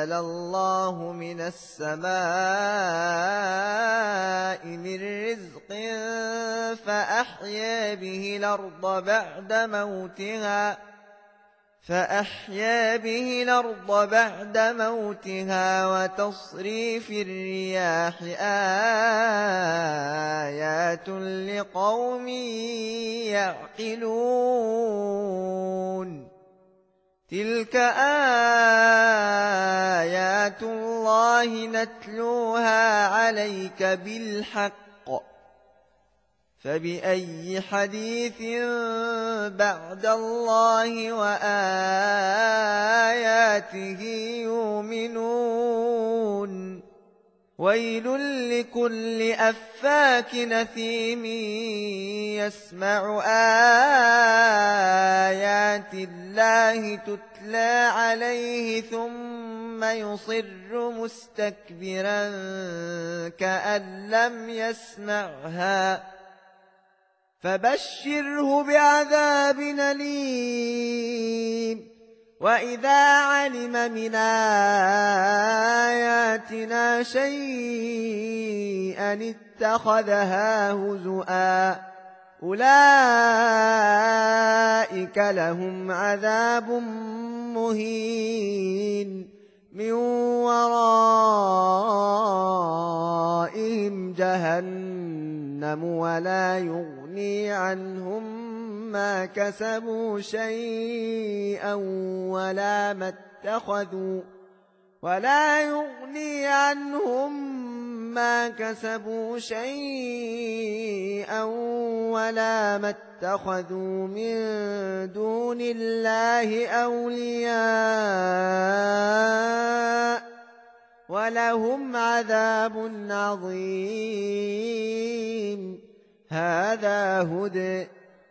أنزل الله من السماء من رزق فأحيا به الأرض بعد موتها فأحيا به الأرض بعد موتها وتصريف الرياح آيات لقوم يعقلون. تلك آيات الله نتلوها عليك بالحق فبأي حديث بعد الله وآياته يؤمنون ويل لكل أفاك نثيم يسمع آيات الله تتلى عليه ثم يصر مستكبرا كأن لم يسمعها. فبشره بعذاب أليم. وإذا علم من آياتنا شيئا اتخذها هزؤا أولئك لهم عذاب مهين من ورائهم جهنم ولا يغني عنهم ما كسبوا شيئا ولا ما اتخذوا ولا يغني عنهم ما كسبوا شيئا ولا ما اتخذوا من دون الله أولياء ولهم عذاب عظيم. هذا هدى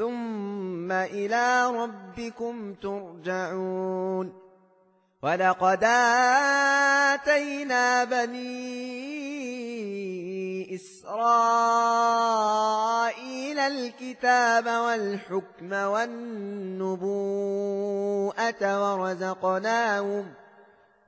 ثم إلى ربكم ترجعون. ولقد آتينا بني إسرائيل الكتاب والحكم والنبوءة ورزقناهم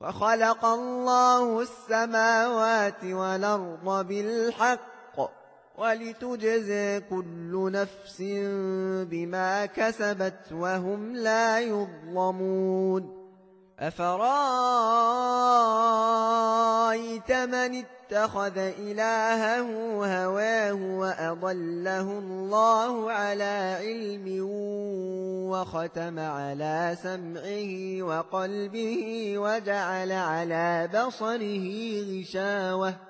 وخلق الله السماوات والأرض بالحق ولتجزي كل نفس بما كسبت وهم لا يظلمون أفرأيت من اتخذ إلهه هواه وأضله الله على علم وختم على سمعه وقلبه وجعل على بصره غشاوة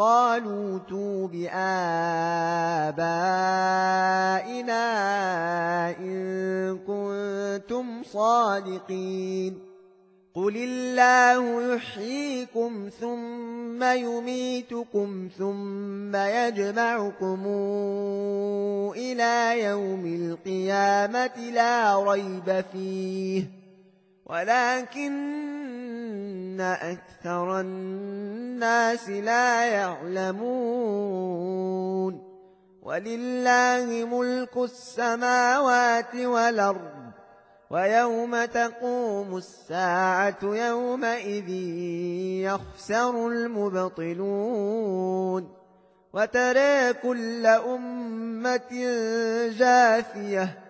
قالوا تو بآبائنا إن كنتم صادقين. قل الله يحييكم ثم يميتكم ثم يجمعكم إلى يوم القيامة لا ريب فيه. ولكن أكثر الناس لا يعلمون ولله ملك السماوات والأرض ويوم تقوم الساعة يومئذ يخسر المبطلون وترى كل أمة جاثية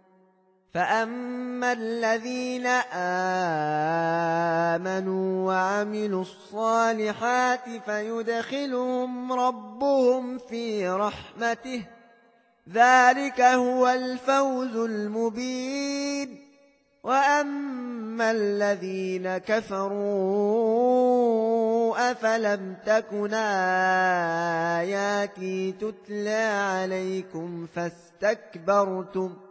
فأما الذين آمنوا وعملوا الصالحات فيدخلهم ربهم في رحمته ذلك هو الفوز المبين وأما الذين كفروا أفلم تكن آياتي تتلى عليكم فاستكبرتم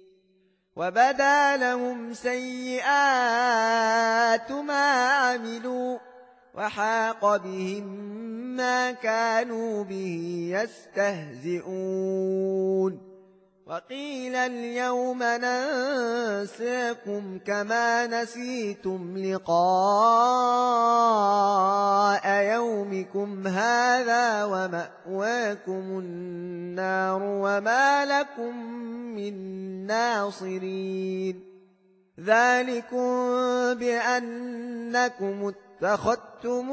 وبدا لهم سيئات ما عملوا وحاق بهم ما كانوا به يستهزئون. وقيل اليوم ننساكم كما نسيتم لقاء يومكم هذا ومأواكم النار وما لكم من ناصرين. ذلكم بأنكم اتخذتم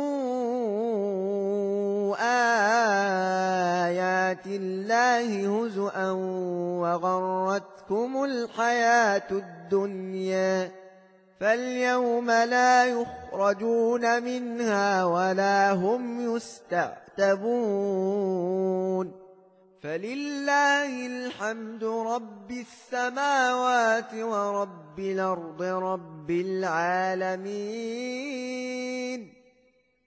آيات الله هزؤا وغرتكم الحياة الدنيا فاليوم لا يخرجون منها ولا هم يستعتبون فلله الحمد رب السماوات ورب الأرض رب العالمين